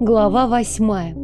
Глава восьмая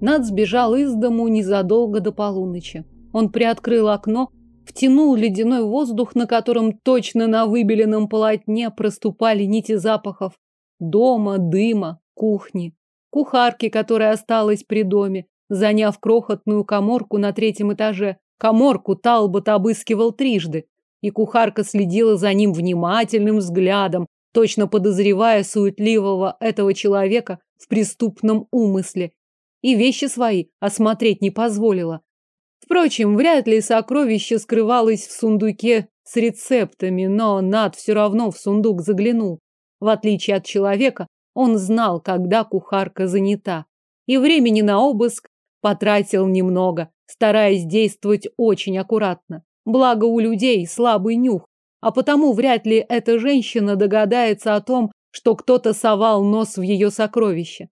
Над сбежал из дому незадолго до полуночи. Он приоткрыл окно, втянул ледяной воздух, на котором точно на выбеленном полотне проступали нити запахов дома, дыма, кухни, кухарки, которая осталась при доме, заняв крохотную коморку на третьем этаже. Коморку Талбот обыскивал трижды, и кухарка следила за ним внимательным взглядом, точно подозревая суетливого этого человека в преступном умысле. И вещи свои осмотреть не позволила. Впрочем, вряд ли сокровище скрывалось в сундуке с рецептами, но Над все равно в сундук заглянул. В отличие от человека, он знал, когда кухарка занята. И времени на обыск потратил немного, стараясь действовать очень аккуратно. Благо у людей слабый нюх, а потому вряд ли эта женщина догадается о том, что кто-то совал нос в ее сокровище.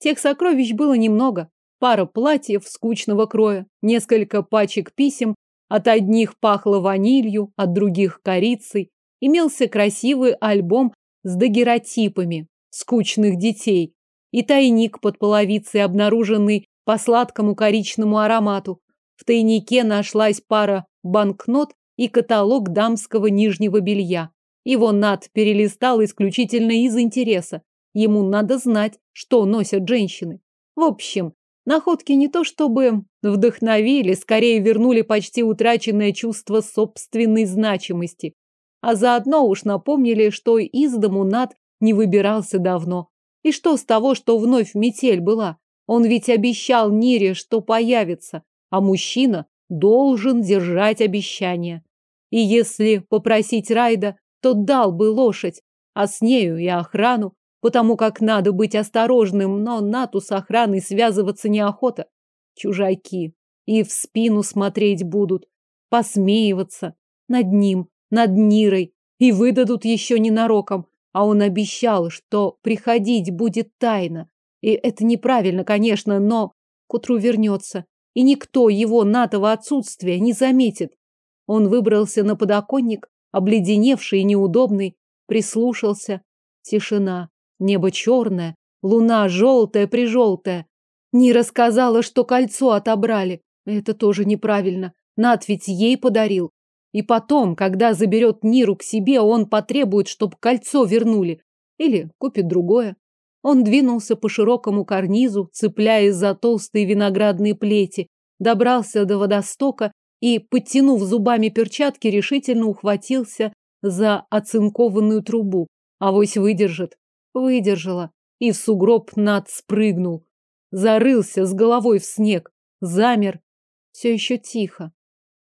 Тех сокровищ было немного пара платьев скучного кроя, несколько пачек писем, от одних пахло ванилью, от других корицей. Имелся красивый альбом с дагеротипами скучных детей и тайник под половицей, обнаруженный по сладкому коричному аромату. В тайнике нашлась пара банкнот и каталог дамского нижнего белья. Его Над перелистал исключительно из интереса. Ему надо знать, что носят женщины. В общем, Находки не то чтобы вдохновили, скорее вернули почти утраченное чувство собственной значимости, а заодно уж напомнили, что из дому Над не выбирался давно. И что с того, что вновь метель была? Он ведь обещал Нире, что появится, а мужчина должен держать обещание. И если попросить Райда, то дал бы лошадь, а с нею и охрану, потому как надо быть осторожным, но Нату с охраной связываться неохота. Чужаки. И в спину смотреть будут, посмеиваться над ним, над Нирой, и выдадут еще ненароком. А он обещал, что приходить будет тайно. И это неправильно, конечно, но к утру вернется, и никто его натого отсутствия не заметит. Он выбрался на подоконник, обледеневший и неудобный, прислушался. Тишина. Небо черное, луна желтая-прижелтая. Не рассказала, что кольцо отобрали. Это тоже неправильно. Над ведь ей подарил. И потом, когда заберет Ниру к себе, он потребует, чтобы кольцо вернули. Или купит другое. Он двинулся по широкому карнизу, цепляясь за толстые виноградные плети, добрался до водостока и, подтянув зубами перчатки, решительно ухватился за оцинкованную трубу. Авось выдержит. Выдержала. И в сугроб над спрыгнул. Зарылся с головой в снег. Замер. Все еще тихо.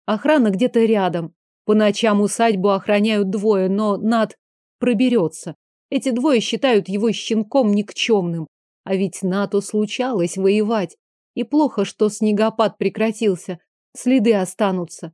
Охрана где-то рядом. По ночам усадьбу охраняют двое, но над проберется. Эти двое считают его щенком никчемным. А ведь НАТО случалось воевать. И плохо, что снегопад прекратился. Следы останутся.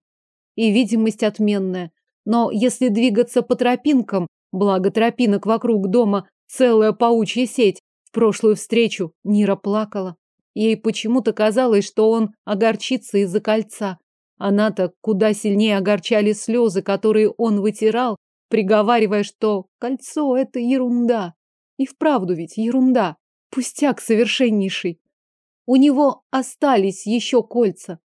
И видимость отменная. Но если двигаться по тропинкам, благо тропинок вокруг дома Целая паучья сеть. В прошлую встречу Нира плакала. Ей почему-то казалось, что он огорчится из-за кольца. Она-то куда сильнее огорчали слезы, которые он вытирал, приговаривая, что кольцо — это ерунда. И вправду ведь ерунда. Пустяк совершеннейший. У него остались еще кольца.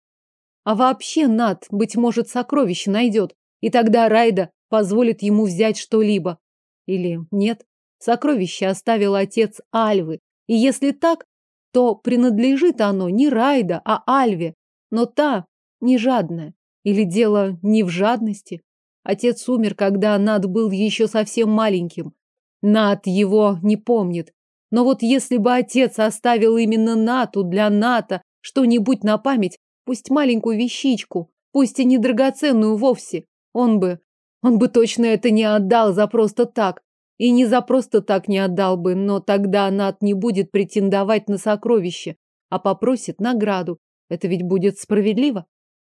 А вообще Над, быть может, сокровище найдет, и тогда Райда позволит ему взять что-либо. Или нет? Сокровище оставил отец Альвы. И если так, то принадлежит оно не Райда, а Альве. Но та не жадная. Или дело не в жадности. Отец умер, когда Над был еще совсем маленьким. Над его не помнит. Но вот если бы отец оставил именно Нату для Ната что-нибудь на память, пусть маленькую вещичку, пусть и не драгоценную вовсе, он бы, он бы точно это не отдал за просто так. И не за просто так не отдал бы, но тогда Нат не будет претендовать на сокровище, а попросит награду. Это ведь будет справедливо.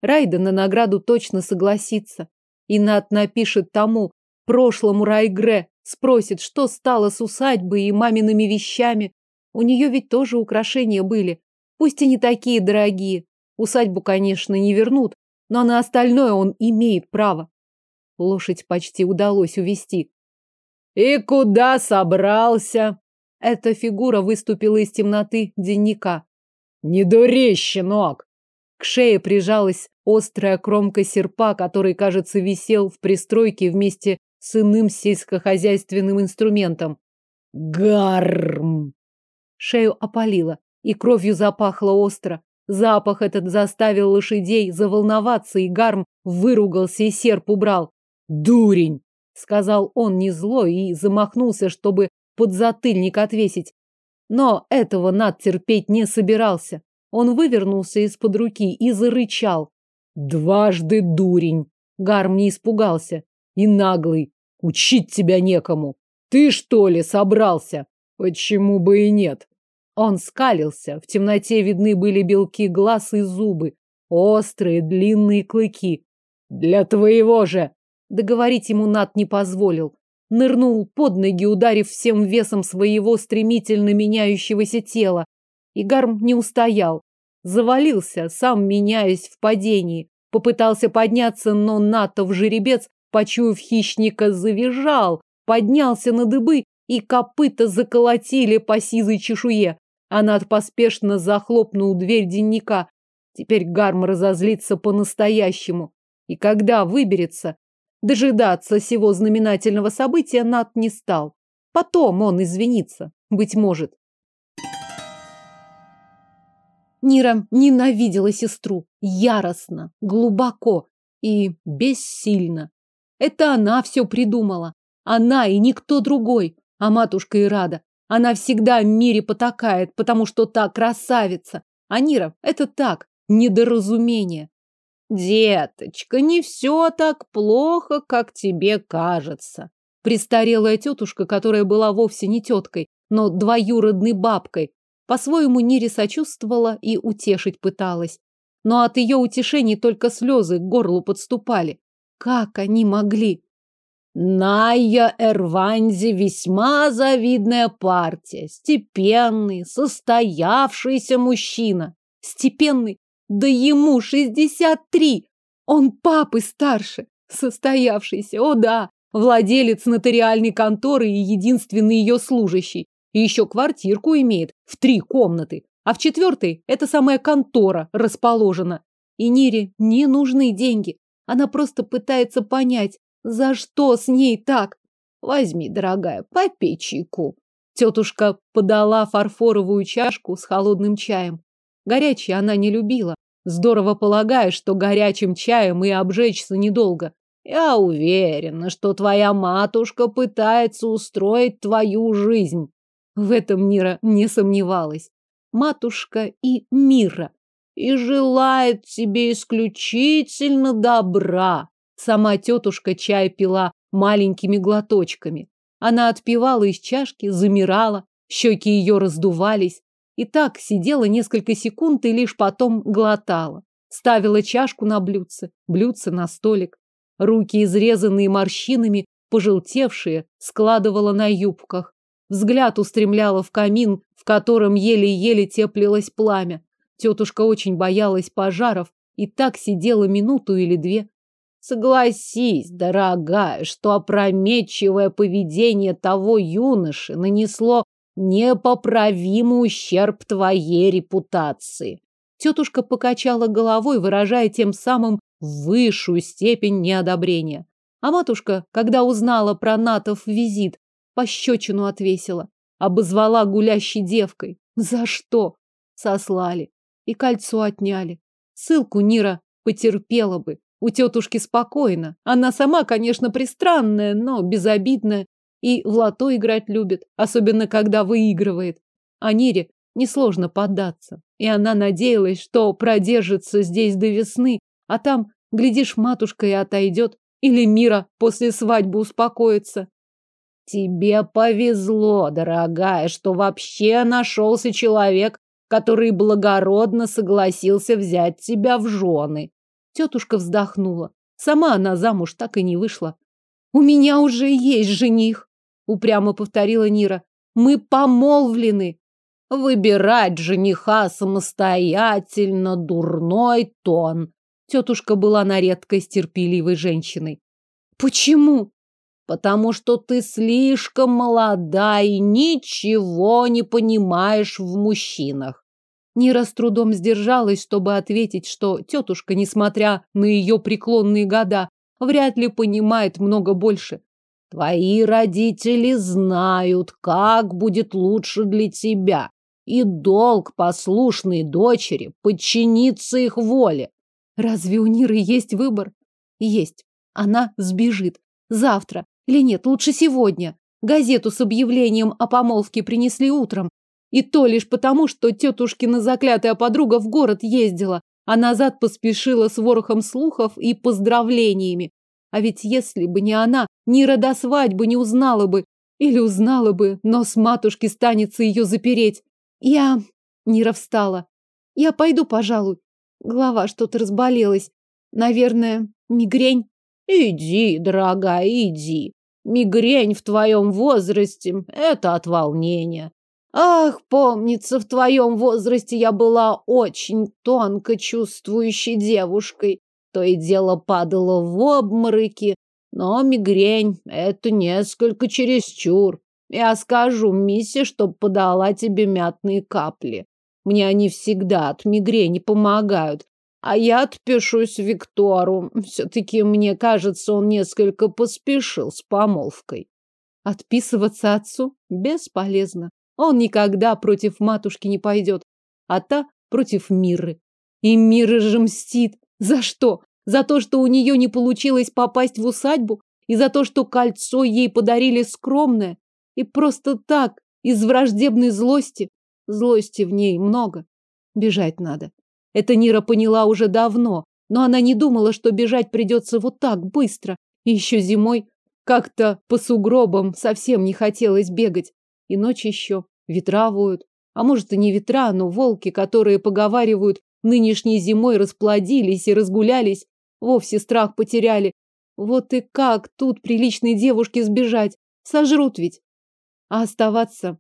Райда на награду точно согласится. И Нат напишет тому, прошлому Райгре, спросит, что стало с усадьбой и мамиными вещами. У нее ведь тоже украшения были, пусть и не такие дорогие. Усадьбу, конечно, не вернут, но на остальное он имеет право. Лошадь почти удалось увести. И куда собрался? Эта фигура выступила из темноты денника. Не дури, щенок! К шее прижалась острая кромка серпа, который, кажется, висел в пристройке вместе с иным сельскохозяйственным инструментом. Гарм! Шею опалило, и кровью запахло остро. Запах этот заставил лошадей заволноваться, и Гарм выругался и серп убрал. «Дурень!» — сказал он не зло и замахнулся, чтобы подзатыльник отвесить. Но этого Над терпеть не собирался. Он вывернулся из-под руки и зарычал. «Дважды дурень!» Гарм не испугался. «И наглый! Учить тебя некому! Ты, что ли, собрался? Почему бы и нет?» Он скалился. В темноте видны были белки глаз и зубы. Острые, длинные клыки. «Для твоего же!» Договорить ему Над не позволил. Нырнул под ноги, ударив всем весом своего стремительно меняющегося тела. И Гарм не устоял. Завалился, сам меняясь в падении. Попытался подняться, но Натов жеребец, почуяв хищника, завизжал, поднялся на дыбы, и копыта заколотили по сизой чешуе. Анат поспешно захлопнул дверь денника. Теперь Гарм разозлится по-настоящему. И когда выберется, дожидаться сего знаменательного события Нат не стал. Потом он извинится, быть может. Нира ненавидела сестру яростно, глубоко и бессильно. Это она все придумала. Она и никто другой. А матушка и рада. Она всегда мире потакает, потому что та красавица. А Нира – это так, недоразумение. Деточка, не все так плохо, как тебе кажется. Престарелая тетушка, которая была вовсе не теткой, но двоюродной бабкой, по-своему Нире сочувствовала и утешить пыталась. Но от ее утешений только слезы к горлу подступали. Как они могли? Ная Эрванзи весьма завидная партия, степенный, состоявшийся мужчина. Степенный? Да ему шестьдесят три! Он папы старше, состоявшийся, о да, владелец нотариальной конторы и единственный ее служащий. И еще квартирку имеет в три комнаты, а в четвертой эта самая контора расположена. И Нире не нужны деньги. Она просто пытается понять, за что с ней так? Возьми, дорогая, попей чайку. Тетушка подала фарфоровую чашку с холодным чаем. Горячий она не любила, здорово полагая, что горячим чаем и обжечься недолго. Я уверена, что твоя матушка пытается устроить твою жизнь. В этом Мира не сомневалась. Матушка и Мира. И желает тебе исключительно добра. Сама тетушка чай пила маленькими глоточками. Она отпивала из чашки, замирала, щеки ее раздувались. И так сидела несколько секунд и лишь потом глотала. Ставила чашку на блюдце, блюдце на столик. Руки, изрезанные морщинами, пожелтевшие, складывала на юбках. Взгляд устремляла в камин, в котором еле-еле теплилось пламя. Тетушка очень боялась пожаров и так сидела минуту или две, Согласись, дорогая, что опрометчивое поведение того юноши нанесло непоправимый ущерб твоей репутации. Тетушка покачала головой, выражая тем самым высшую степень неодобрения. А матушка, когда узнала про Натов визит, пощечину отвесила, обозвала гулящей девкой. За что? Сослали. И кольцо отняли. Ссылку Нира потерпела бы. У тетушки спокойно. Она сама, конечно, пристранная, но безобидная. И в лото играть любит, особенно когда выигрывает. А Нире несложно поддаться. И она надеялась, что продержится здесь до весны, а там, глядишь, матушка и отойдет. Или Мира после свадьбы успокоится. Тебе повезло, дорогая, что вообще нашелся человек, который благородно согласился взять тебя в жены. Тетушка вздохнула. Сама она замуж так и не вышла. У меня уже есть жених, упрямо повторила Нира. Мы помолвлены. Выбирать жениха самостоятельно дурной тон. Тетушка была на редкость терпеливой женщиной. Почему? Потому что ты слишком молода и ничего не понимаешь в мужчинах. Нира с трудом сдержалась, чтобы ответить, что тетушка, несмотря на ее преклонные года, вряд ли понимает много больше. Твои родители знают, как будет лучше для тебя, и долг послушной дочери подчиниться их воле. Разве у Ниры есть выбор? Есть. Она сбежит. Завтра. Или нет, лучше сегодня. Газету с объявлением о помолвке принесли утром. И то лишь потому, что тетушкина заклятая подруга в город ездила, а назад поспешила с ворохом слухов и поздравлениями. А ведь если бы не она, Нира до свадьбы не узнала бы. Или узнала бы, но с матушки станется ее запереть. Я... Нира встала. Я пойду, пожалуй. Голова что-то разболелась. Наверное, мигрень. Иди, дорогая, иди. Мигрень в твоем возрасте – это от волнения. Ах, помнится, в твоем возрасте я была очень тонко чувствующей девушкой. То и дело падала в обмороки. Но мигрень – это несколько чересчур. Я скажу Миссе, чтоб подала тебе мятные капли. Мне они всегда от мигрени помогают. А я отпишусь Виктору. Все-таки, мне кажется, он несколько поспешил с помолвкой. Отписываться отцу бесполезно. Он никогда против матушки не пойдет, а та против Миры. И Мира же мстит. За что? За то, что у нее не получилось попасть в усадьбу? И за то, что кольцо ей подарили скромное? И просто так, из враждебной злости? Злости в ней много. Бежать надо. Это Нира поняла уже давно, но она не думала, что бежать придется вот так быстро. И еще зимой как-то по сугробам совсем не хотелось бегать. И ночь еще. Ветра воют. А может и не ветра, но волки, которые поговаривают, нынешней зимой расплодились и разгулялись, вовсе страх потеряли. Вот и как тут приличной девушке сбежать? Сожрут ведь. А оставаться?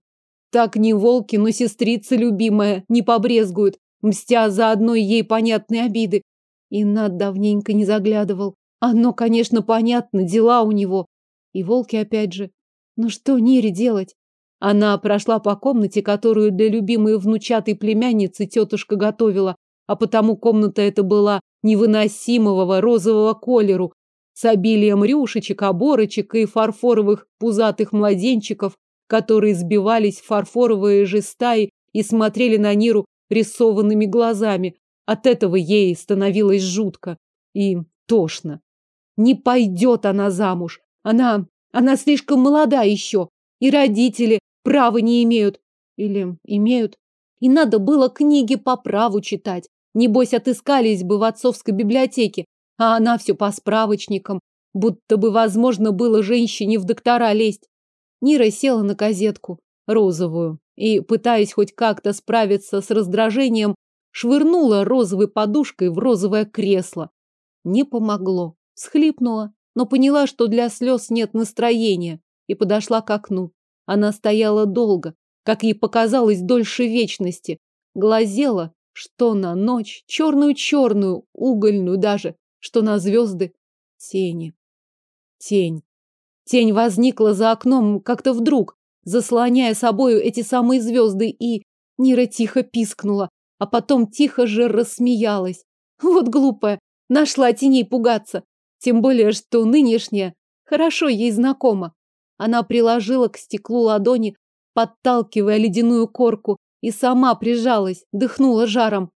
Так не волки, но сестрица любимая не побрезгуют мстя за одной ей понятные обиды. И над давненько не заглядывал. Оно, конечно, понятно, дела у него. И волки опять же. Но что Нире делать? Она прошла по комнате, которую для любимой внучатой племянницы тетушка готовила, а потому комната эта была невыносимого розового колеру, с обилием рюшечек, оборочек и фарфоровых пузатых младенчиков, которые сбивались в фарфоровые же стаи и смотрели на Ниру рисованными глазами. От этого ей становилось жутко и тошно. Не пойдет она замуж. Она... она слишком молода еще. И родители права не имеют. Или имеют. И надо было книги по праву читать. Небось, отыскались бы в отцовской библиотеке. А она все по справочникам. Будто бы возможно было женщине в доктора лезть. Нира села на козетку, розовую, и, пытаясь хоть как-то справиться с раздражением, швырнула розовой подушкой в розовое кресло. Не помогло. Схлипнула, но поняла, что для слез нет настроения, и подошла к окну. Она стояла долго, как ей показалось, дольше вечности. Глазела, что на ночь, черную-черную, угольную даже, что на звезды. Тени. Тень. Тень возникла за окном как-то вдруг, заслоняя собою эти самые звезды, и Нира тихо пискнула, а потом тихо же рассмеялась. Вот глупая, нашла теней пугаться. Тем более, что нынешняя хорошо ей знакома. Она приложила к стеклу ладони, подталкивая ледяную корку, и сама прижалась, дыхнула жаром.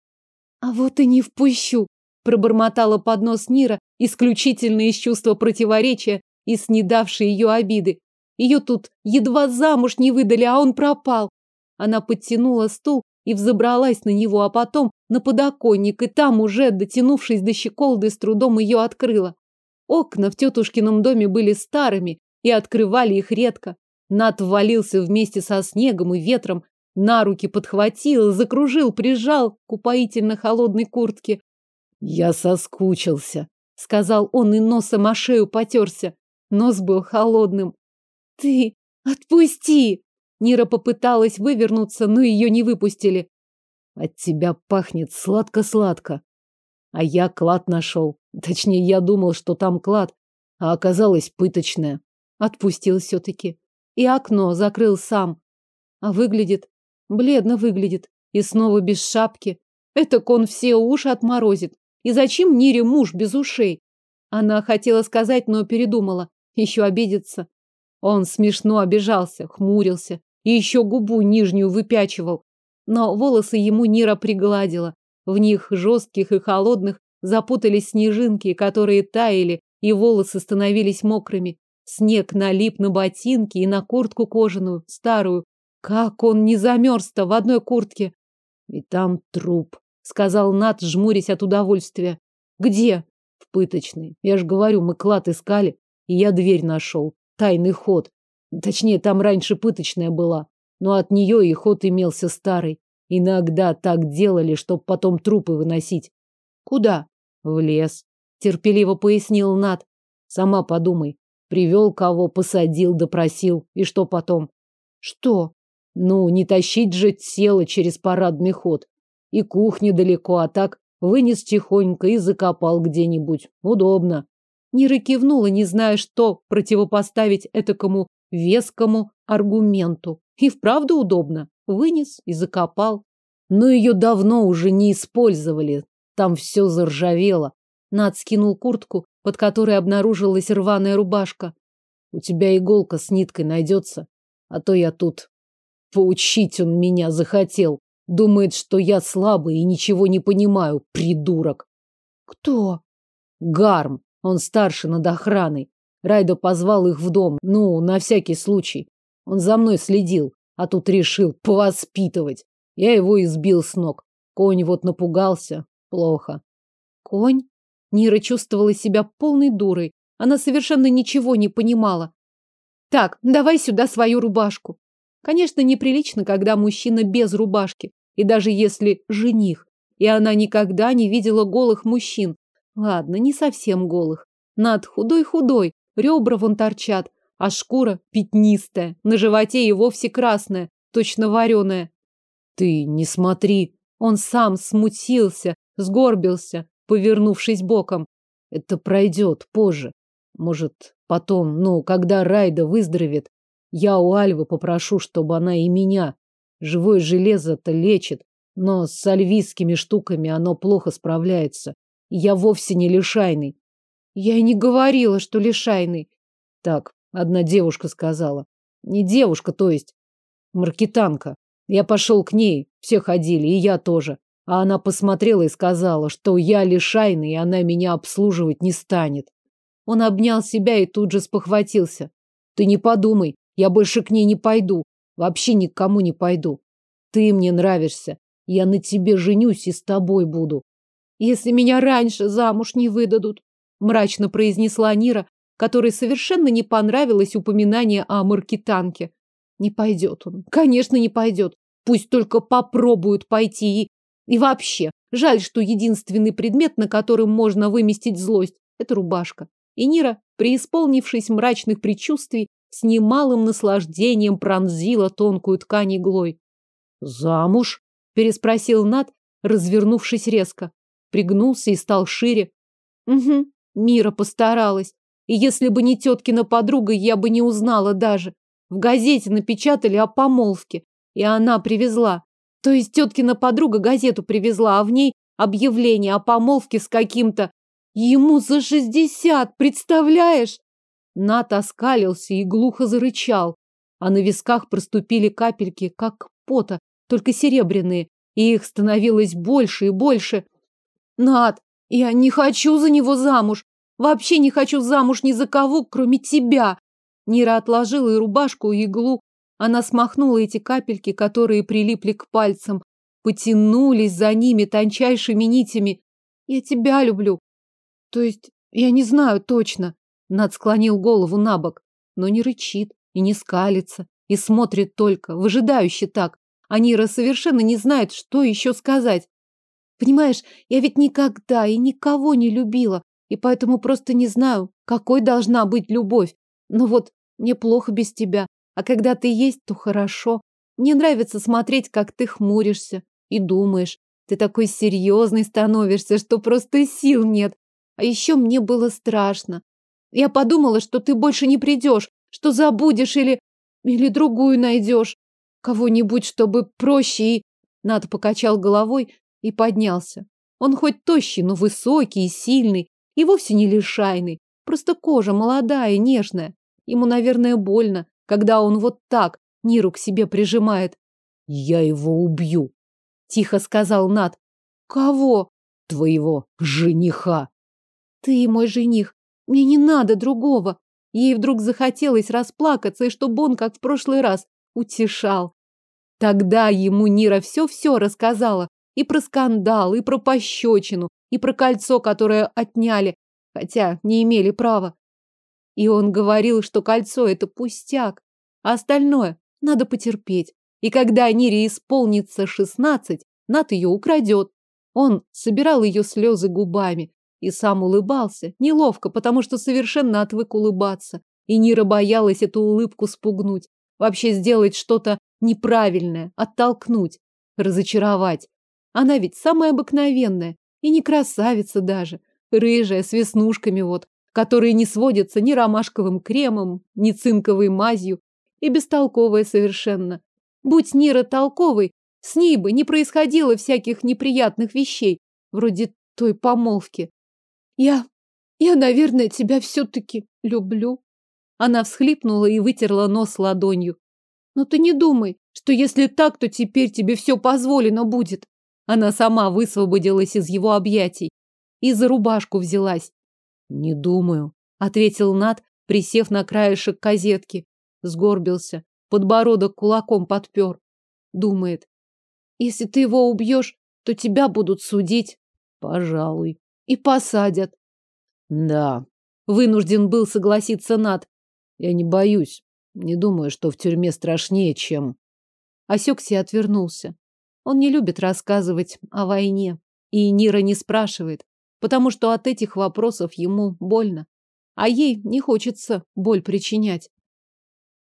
А вот и не впущу, пробормотала под нос Нира, исключительно из чувства противоречия и снедавшей ее обиды. Ее тут едва замуж не выдали, а он пропал. Она подтянула стул и взобралась на него, а потом на подоконник, и там уже, дотянувшись до щеколды, с трудом ее открыла. Окна в тетушкином доме были старыми и открывали их редко. Над ввалился вместе со снегом и ветром, на руки подхватил, закружил, прижал к упоительно холодной куртке. «Я соскучился», — сказал он и носом о шею потерся. Нос был холодным. Ты отпусти! Нира попыталась вывернуться, но ее не выпустили. От тебя пахнет сладко-сладко. А я клад нашел. Точнее, я думал, что там клад, а оказалось пыточное. Отпустил все-таки. И окно закрыл сам. А выглядит, бледно выглядит. И снова без шапки. Это он все уши отморозит. И зачем Нире муж без ушей? Она хотела сказать, но передумала. Еще обидеться. Он смешно обижался, хмурился и еще губу нижнюю выпячивал. Но волосы ему Нира пригладила. В них, жестких и холодных, запутались снежинки, которые таяли, и волосы становились мокрыми. Снег налип на ботинки и на куртку кожаную, старую. Как он не замерз-то в одной куртке? И там труп, сказал Нат, жмурясь от удовольствия. Где? В пыточной. Я же говорю, мы клад искали, и я дверь нашел. Тайный ход. Точнее, там раньше пыточная была, но от нее и ход имелся старый. Иногда так делали, чтоб потом трупы выносить. Куда? В лес. Терпеливо пояснил Нат. Сама подумай. Привел кого, посадил, допросил. И что потом? Что? Ну, не тащить же тело через парадный ход. И кухня далеко, а так вынес тихонько и закопал где-нибудь. Удобно. Нира кивнула, не зная, что противопоставить этакому вескому аргументу. И вправду удобно. Вынес и закопал. Но ее давно уже не использовали. Там все заржавело. Над скинул куртку, под которой обнаружилась рваная рубашка. У тебя иголка с ниткой найдется, а то я тут. Поучить он меня захотел. Думает, что я слабый и ничего не понимаю, придурок. Кто? Гарм. Он старше над охраной. Райдо позвал их в дом, ну, на всякий случай. Он за мной следил, а тут решил повоспитывать. Я его избил с ног. Конь вот напугался. Плохо. Конь? Нира чувствовала себя полной дурой. Она совершенно ничего не понимала. Так, давай сюда свою рубашку. Конечно, неприлично, когда мужчина без рубашки, и даже если жених. И она никогда не видела голых мужчин. Ладно, не совсем голых. Над худой-худой, ребра вон торчат, а шкура пятнистая, на животе и вовсе красная, точно вареная. Ты не смотри. Он сам смутился, сгорбился, повернувшись боком. Это пройдет позже. Может, потом, ну, когда Райда выздоровеет, я у Альвы попрошу, чтобы она и меня. Живое железо-то лечит, но с альвийскими штуками оно плохо справляется. Я вовсе не лишайный. Я и не говорила, что лишайный. Так, одна девушка сказала. Не девушка, то есть. Маркетанка. Я пошел к ней, все ходили, и я тоже. А она посмотрела и сказала, что я лишайный, и она меня обслуживать не станет. Он обнял себя и тут же спохватился. Ты не подумай, я больше к ней не пойду. Вообще никому не пойду. Ты мне нравишься. Я на тебе женюсь и с тобой буду. Если меня раньше замуж не выдадут, мрачно произнесла Нира, которой совершенно не понравилось упоминание о маркетанке. Не пойдет он. Конечно, не пойдет. Пусть только попробуют пойти и и вообще, жаль, что единственный предмет, на котором можно выместить злость, это рубашка. И Нира, преисполнившись мрачных предчувствий, с немалым наслаждением пронзила тонкую ткань иглой. «Замуж?» – переспросил Над, развернувшись резко. Пригнулся и стал шире. «Угу, Мира постаралась. И если бы не теткина подруга, я бы не узнала даже. В газете напечатали о помолвке, и она привезла. То есть теткина подруга газету привезла, а в ней объявление о помолвке с каким-то... Ему за шестьдесят, представляешь? Нат оскалился и глухо зарычал, а на висках проступили капельки, как пота, только серебряные, и их становилось больше и больше. Нат, я не хочу за него замуж. Вообще не хочу замуж ни за кого, кроме тебя. Нира отложила и рубашку, и иглу, она смахнула эти капельки, которые прилипли к пальцам, потянулись за ними тончайшими нитями. Я тебя люблю. То есть, я не знаю точно. Над склонил голову на бок, но не рычит и не скалится, и смотрит только, выжидающе так. Анира совершенно не знает, что еще сказать. Понимаешь, я ведь никогда и никого не любила, и поэтому просто не знаю, какой должна быть любовь. Но вот мне плохо без тебя, а когда ты есть, то хорошо. Мне нравится смотреть, как ты хмуришься и думаешь. Ты такой серьезный становишься, что просто сил нет. А еще мне было страшно. Я подумала, что ты больше не придешь, что забудешь или... или другую найдешь. Кого-нибудь, чтобы проще и... Над покачал головой и поднялся. Он хоть тощий, но высокий и сильный, и вовсе не лишайный. Просто кожа молодая, нежная. Ему, наверное, больно, когда он вот так Ниру к себе прижимает. Я его убью, тихо сказал Над. Кого? Твоего жениха. Ты мой жених. Мне не надо другого. Ей вдруг захотелось расплакаться, и чтобы он, как в прошлый раз, утешал. Тогда ему Нира все-все рассказала. И про скандал, и про пощечину, и про кольцо, которое отняли, хотя не имели права. И он говорил, что кольцо — это пустяк, а остальное надо потерпеть. И когда Нире исполнится шестнадцать, Нат ее украдет. Он собирал ее слезы губами и сам улыбался, неловко, потому что совершенно отвык улыбаться. И Нира боялась эту улыбку спугнуть, вообще сделать что-то неправильное, оттолкнуть, разочаровать. Она ведь самая обыкновенная и не красавица даже, рыжая, с веснушками вот, которые не сводятся ни ромашковым кремом, ни цинковой мазью, и бестолковая совершенно. Будь Нира толковой, с ней бы не происходило всяких неприятных вещей, вроде той помолвки. Я... я, наверное, тебя все-таки люблю. Она всхлипнула и вытерла нос ладонью. Но ты не думай, что если так, то теперь тебе все позволено будет. Она сама высвободилась из его объятий и за рубашку взялась. Не думаю, ответил Над, присев на краешек козетки, сгорбился, подбородок кулаком подпер. Думает, если ты его убьешь, то тебя будут судить. Пожалуй. И посадят. Да. Вынужден был согласиться Над. Я не боюсь. Не думаю, что в тюрьме страшнее, чем... Осекся и отвернулся. Он не любит рассказывать о войне. И Нира не спрашивает, потому что от этих вопросов ему больно. А ей не хочется боль причинять.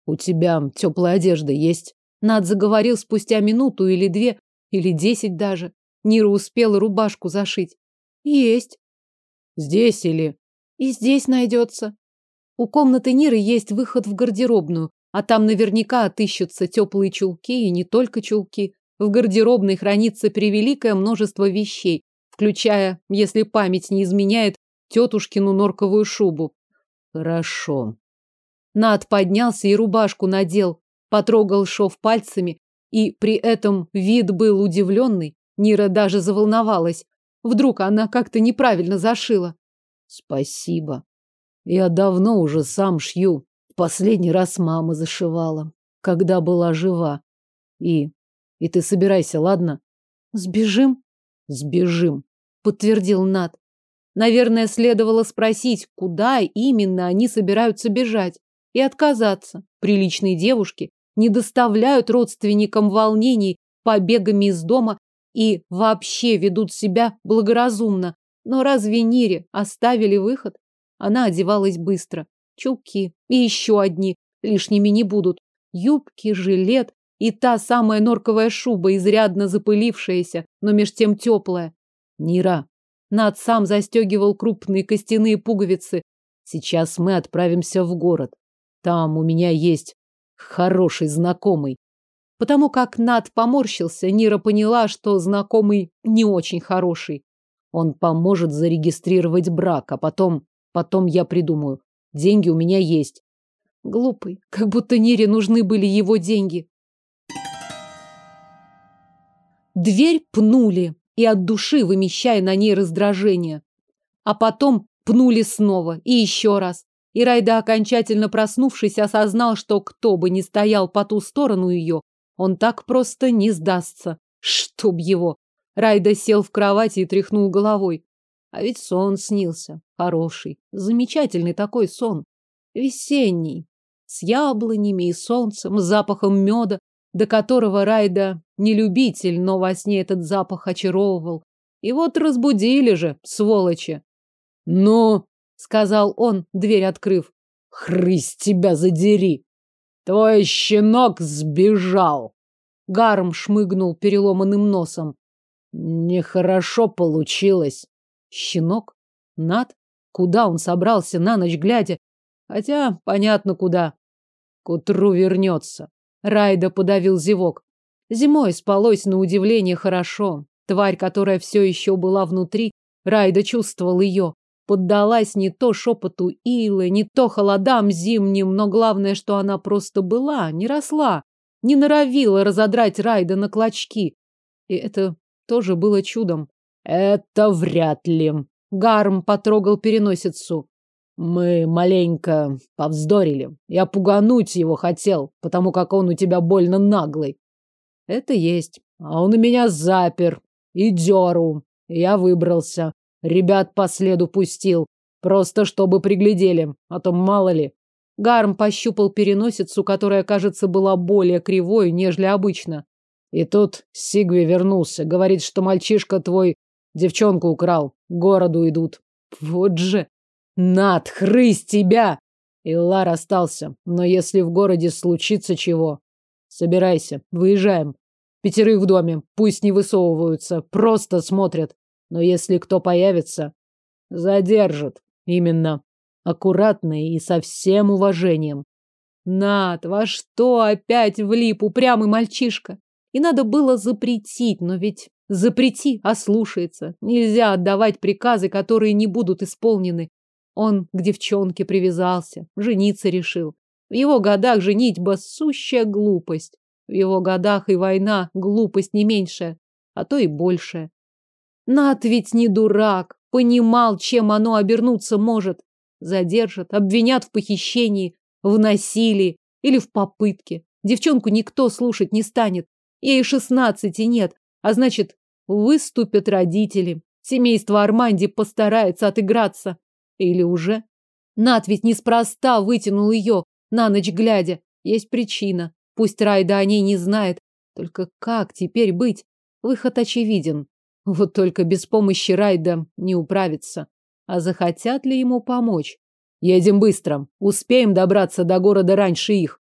У тебя теплая одежда есть? Над заговорил спустя минуту или две, или десять даже. Нира успела рубашку зашить. Есть. Здесь или? И здесь найдется. У комнаты Ниры есть выход в гардеробную, а там наверняка отыщутся теплые чулки и не только чулки. В гардеробной хранится превеликое множество вещей, включая, если память не изменяет, тетушкину норковую шубу. Хорошо. Над поднялся и рубашку надел, потрогал шов пальцами, и при этом вид был удивленный. Нира даже заволновалась. Вдруг она как-то неправильно зашила. Спасибо. Я давно уже сам шью. Последний раз мама зашивала, когда была жива. И... и ты собирайся, ладно? Сбежим? Сбежим, подтвердил Над. Наверное, следовало спросить, куда именно они собираются бежать, и отказаться. Приличные девушки не доставляют родственникам волнений побегами из дома и вообще ведут себя благоразумно. Но разве Нире оставили выход? Она одевалась быстро. Чулки и еще одни лишними не будут. Юбки, жилет и та самая норковая шуба, изрядно запылившаяся, но меж тем теплая. Нира. Над сам застегивал крупные костяные пуговицы. Сейчас мы отправимся в город. Там у меня есть хороший знакомый. Потому как Над поморщился, Нира поняла, что знакомый не очень хороший. Он поможет зарегистрировать брак, а потом, потом я придумаю. Деньги у меня есть. Глупый, как будто Нире нужны были его деньги. Дверь пнули, и от души вымещая на ней раздражение. А потом пнули снова, и еще раз. И Райда, окончательно проснувшись, осознал, что кто бы ни стоял по ту сторону ее, он так просто не сдастся. Чтоб его! Райда сел в кровати и тряхнул головой. А ведь сон снился. Хороший, замечательный такой сон. Весенний. С яблонями и солнцем, запахом меда, до которого Райда не любитель, но во сне этот запах очаровывал. И вот разбудили же, сволочи. Но сказал он, дверь открыв. Хрысь тебя задери! Твой щенок сбежал. Гарм шмыгнул переломанным носом. Нехорошо получилось. Щенок? Над? Куда он собрался на ночь глядя? Хотя, понятно куда. К утру вернется. Райда подавил зевок. Зимой спалось на удивление хорошо. Тварь, которая все еще была внутри, Райда чувствовал ее. Поддалась не то шепоту Илы, не то холодам зимним, но главное, что она просто была, не росла, не норовила разодрать Райда на клочки. И это тоже было чудом. Это вряд ли. Гарм потрогал переносицу. Мы маленько повздорили. Я пугануть его хотел, потому как он у тебя больно наглый. Это есть. А он у меня запер. И дёру. Я выбрался. Ребят по следу пустил. Просто чтобы приглядели. А то мало ли. Гарм пощупал переносицу, которая, кажется, была более кривой, нежели обычно. И тут Сигви вернулся. Говорит, что мальчишка твой девчонку украл. К городу идут. Вот же. Над, хрысь тебя! Иллар остался. Но если в городе случится чего, собирайся, выезжаем. Пятерых в доме, пусть не высовываются, просто смотрят. Но если кто появится, задержат. Именно. Аккуратно и со всем уважением. Над, во что опять влип упрямый мальчишка? И надо было запретить, но ведь запрети, а слушается. Нельзя отдавать приказы, которые не будут исполнены. Он к девчонке привязался, жениться решил. В его годах женитьба сущая глупость. В его годах и война глупость не меньшая, а то и большая. Над ведь не дурак, понимал, чем оно обернуться может. Задержат, обвинят в похищении, в насилии или в попытке. Девчонку никто слушать не станет. Ей шестнадцати нет, а значит, выступят родители. Семейство Арманди постарается отыграться. Или уже? Над ведь неспроста вытянул ее, на ночь глядя. Есть причина. Пусть Райда о ней не знает. Только как теперь быть? Выход очевиден. Вот только без помощи Райда не управиться. А захотят ли ему помочь? Едем быстро. Успеем добраться до города раньше их.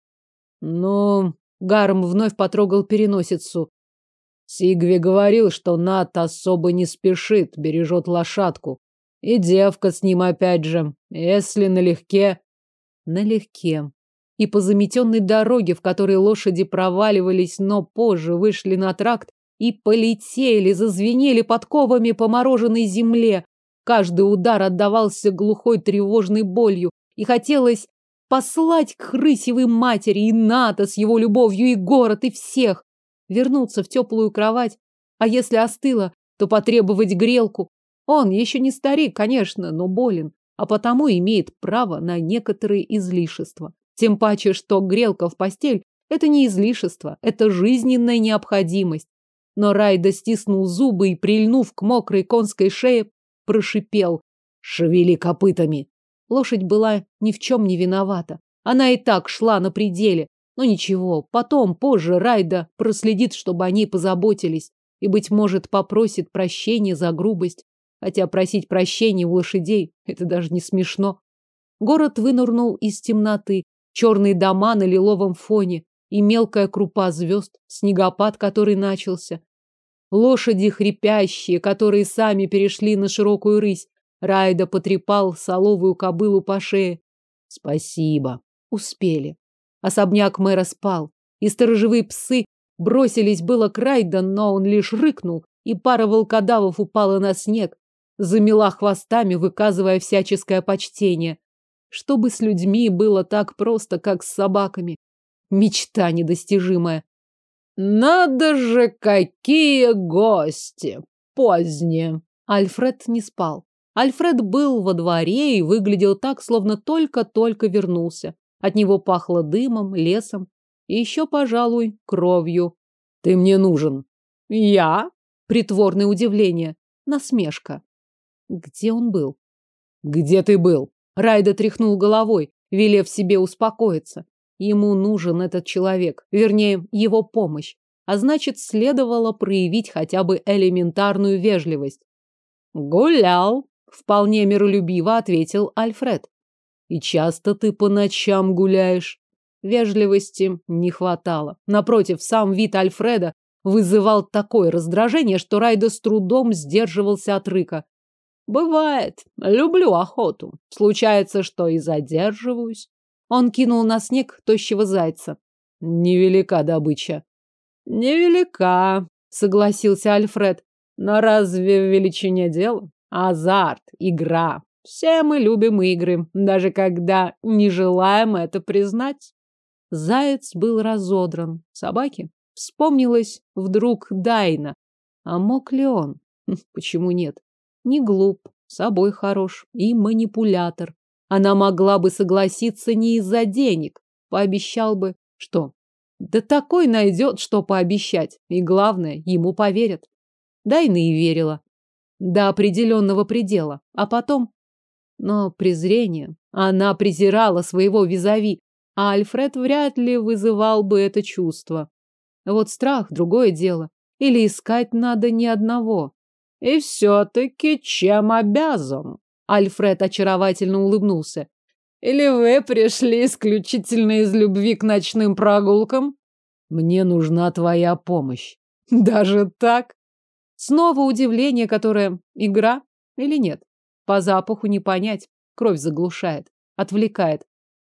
Но Гарм вновь потрогал переносицу. Сигви говорил, что Нат особо не спешит, бережет лошадку. И девка с ним опять же. Если налегке... Налегке. И по заметенной дороге, в которой лошади проваливались, но позже вышли на тракт и полетели, зазвенели подковами по мороженой земле. Каждый удар отдавался глухой тревожной болью, и хотелось послать к хрысевой матери и Ната с его любовью, и город, и всех. Вернуться в теплую кровать, а если остыло, то потребовать грелку, он еще не старик, конечно, но болен, а потому имеет право на некоторые излишества. Тем паче, что грелка в постель – это не излишество, это жизненная необходимость. Но Райда стиснул зубы и, прильнув к мокрой конской шее, прошипел «Шевели копытами!». Лошадь была ни в чем не виновата. Она и так шла на пределе. Но ничего, потом, позже Райда проследит, чтобы они позаботились. И, быть может, попросит прощения за грубость. Хотя просить прощения у лошадей – это даже не смешно. Город вынырнул из темноты, черные дома на лиловом фоне и мелкая крупа звезд, снегопад, который начался. Лошади хрипящие, которые сами перешли на широкую рысь. Райда потрепал соловую кобылу по шее. Спасибо. Успели. Особняк мэра спал, и сторожевые псы бросились было к Райда, но он лишь рыкнул, и пара волкодавов упала на снег, замела хвостами, выказывая всяческое почтение. Чтобы с людьми было так просто, как с собаками. Мечта недостижимая. Надо же, какие гости! Поздние. Альфред не спал. Альфред был во дворе и выглядел так, словно только-только вернулся. От него пахло дымом, лесом и еще, пожалуй, кровью. Ты мне нужен. Я? Притворное удивление. Насмешка. Где он был? Где ты был? Райда тряхнул головой, велев себе успокоиться. Ему нужен этот человек, вернее, его помощь. А значит, следовало проявить хотя бы элементарную вежливость. Гулял, вполне миролюбиво ответил Альфред. И часто ты по ночам гуляешь? Вежливости не хватало. Напротив, сам вид Альфреда вызывал такое раздражение, что Райда с трудом сдерживался от рыка. Бывает. Люблю охоту. Случается, что и задерживаюсь. Он кинул на снег тощего зайца. Невелика добыча. Невелика, согласился Альфред. Но разве в величине дело? Азарт, игра. Все мы любим игры, даже когда не желаем это признать. Заяц был разодран. Собаки? Вспомнилась вдруг Дайна. А мог ли он? Хм, почему нет? Не глуп, собой хорош и манипулятор. Она могла бы согласиться не из-за денег. Пообещал бы, что? Да такой найдет, что пообещать. И главное, ему поверят. Дайна и верила. До определенного предела. А потом... Но презрение... Она презирала своего визави, а Альфред вряд ли вызывал бы это чувство. Вот страх – другое дело. Или искать надо не одного. И все-таки чем обязан? Альфред очаровательно улыбнулся. Или вы пришли исключительно из любви к ночным прогулкам? Мне нужна твоя помощь. Даже так? Снова удивление, которое игра или нет. По запаху не понять. Кровь заглушает, отвлекает.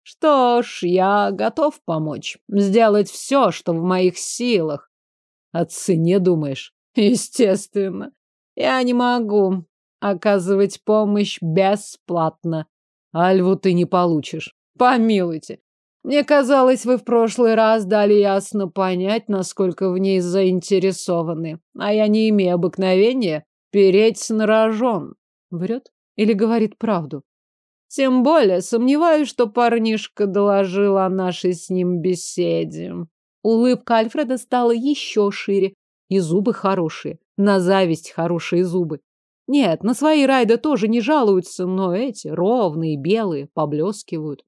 Что ж, я готов помочь. Сделать все, что в моих силах. О цене думаешь? Естественно. Я не могу оказывать помощь бесплатно. Альву ты не получишь. Помилуйте. Мне казалось, вы в прошлый раз дали ясно понять, насколько в ней заинтересованы. А я не имею обыкновения переть на рожон. Врет? Или говорит правду? Тем более сомневаюсь, что парнишка доложил о нашей с ним беседе. Улыбка Альфреда стала еще шире. И зубы хорошие. На зависть хорошие зубы. Нет, на свои Райда тоже не жалуются, но эти ровные, белые, поблескивают.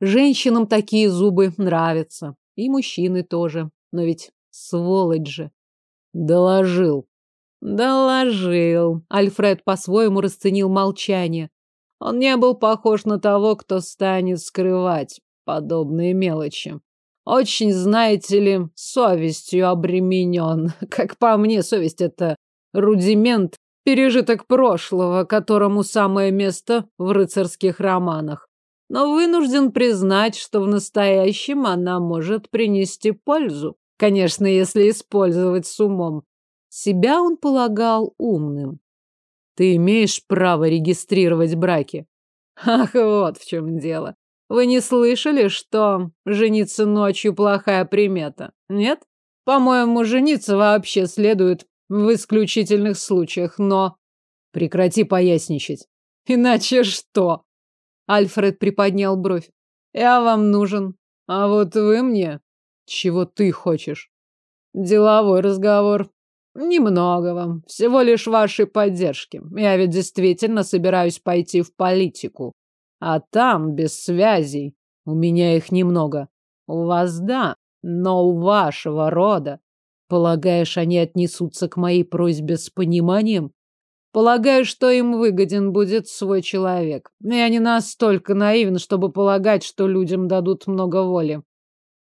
Женщинам такие зубы нравятся. И мужчины тоже. Но ведь сволочь же. Доложил. Доложил. Альфред по-своему расценил молчание. Он не был похож на того, кто станет скрывать подобные мелочи. Очень, знаете ли, совестью обременен. Как по мне, совесть — это рудимент пережиток прошлого, которому самое место в рыцарских романах. Но вынужден признать, что в настоящем она может принести пользу. Конечно, если использовать с умом. Себя он полагал умным. Ты имеешь право регистрировать браки. Ах, вот в чем дело. Вы не слышали, что жениться ночью плохая примета? Нет? По-моему, жениться вообще следует в исключительных случаях, но... Прекрати поясничать. Иначе что? Альфред приподнял бровь. Я вам нужен. А вот вы мне... Чего ты хочешь? Деловой разговор. Немного вам. Всего лишь вашей поддержки. Я ведь действительно собираюсь пойти в политику. А там, без связей, у меня их немного. У вас да, но у вашего рода Полагаешь, они отнесутся к моей просьбе с пониманием? Полагаю, что им выгоден будет свой человек. Я не настолько наивен, чтобы полагать, что людям дадут много воли.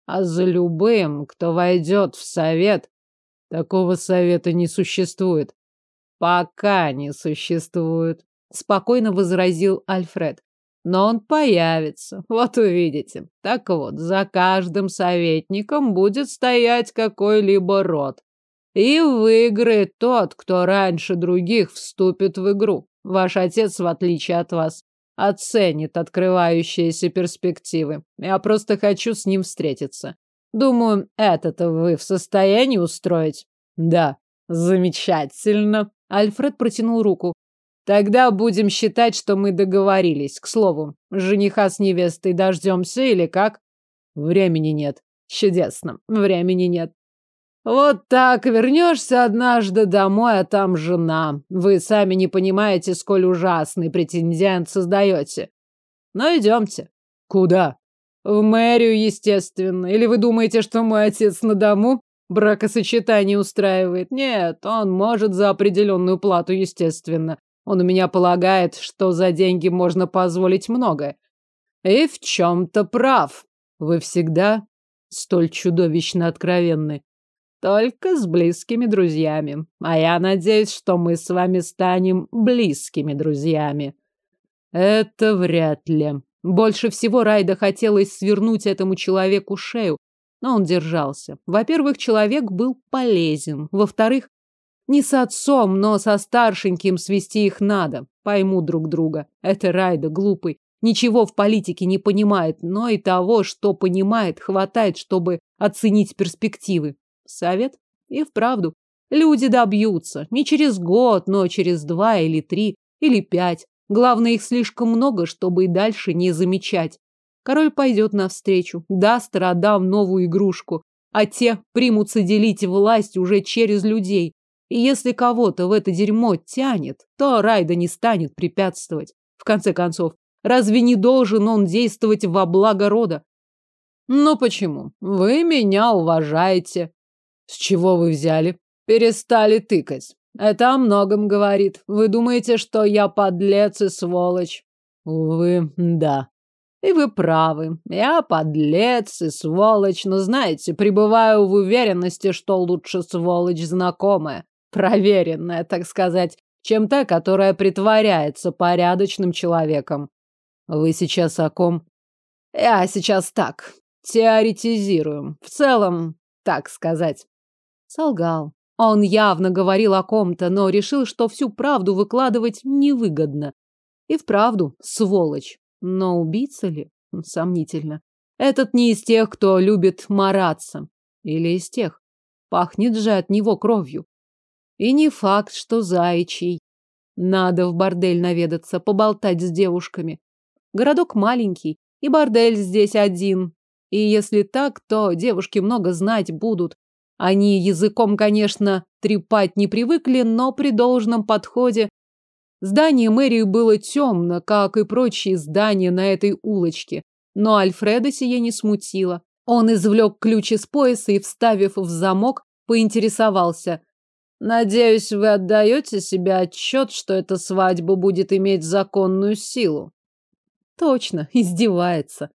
А за любым, кто войдет в совет, такого совета не существует. Пока не существует, спокойно возразил Альфред. Но он появится, вот увидите. Так вот, за каждым советником будет стоять какой-либо род. И выиграет тот, кто раньше других вступит в игру. Ваш отец, в отличие от вас, оценит открывающиеся перспективы. Я просто хочу с ним встретиться. Думаю, это-то вы в состоянии устроить? Да. Замечательно. Альфред протянул руку. Тогда будем считать, что мы договорились. К слову, жениха с невестой дождемся или как? Времени нет. Чудесно. Времени нет. Вот так вернешься однажды домой, а там жена. Вы сами не понимаете, сколь ужасный претендент создаете. Но идемте. Куда? В мэрию, естественно. Или вы думаете, что мой отец на дому бракосочетание устраивает? Нет, он может за определенную плату, естественно. Он у меня полагает, что за деньги можно позволить многое. И в чем-то прав. Вы всегда столь чудовищно откровенны. Только с близкими друзьями. А я надеюсь, что мы с вами станем близкими друзьями. Это вряд ли. Больше всего Райда хотелось свернуть этому человеку шею, но он держался. Во-первых, человек был полезен. Во-вторых, не с отцом, но со старшеньким свести их надо. Поймут друг друга. Это Райда глупый. Ничего в политике не понимает, но и того, что понимает, хватает, чтобы оценить перспективы. Совет? И вправду. Люди добьются. Не через год, но через два или три, или пять. Главное, их слишком много, чтобы и дальше не замечать. Король пойдет навстречу, даст родам новую игрушку, а те примутся делить власть уже через людей. И если кого-то в это дерьмо тянет, то Райда не станет препятствовать. В конце концов, разве не должен он действовать во благо рода? Ну почему? Вы меня уважаете. С чего вы взяли? Перестали тыкать. Это о многом говорит. Вы думаете, что я подлец и сволочь? Увы, да. И вы правы. Я подлец и сволочь, но, знаете, пребываю в уверенности, что лучше сволочь знакомая, проверенная, так сказать, чем та, которая притворяется порядочным человеком. Вы сейчас о ком? Я сейчас так, теоретизирую. В целом, так сказать. Солгал. Он явно говорил о ком-то, но решил, что всю правду выкладывать невыгодно. И вправду, сволочь. Но убийца ли? Сомнительно. Этот не из тех, кто любит мараться. Или из тех. Пахнет же от него кровью. И не факт, что заячий. Надо в бордель наведаться, поболтать с девушками. Городок маленький, и бордель здесь один. И если так, то девушки много знать будут. Они языком, конечно, трепать не привыкли, но при должном подходе Здание мэрии было темно, как и прочие здания на этой улочке. Но Альфреда сие не смутило. Он извлек ключ из пояса и, вставив в замок, поинтересовался. «Надеюсь, вы отдаете себе отчет, что эта свадьба будет иметь законную силу?» Точно, издевается.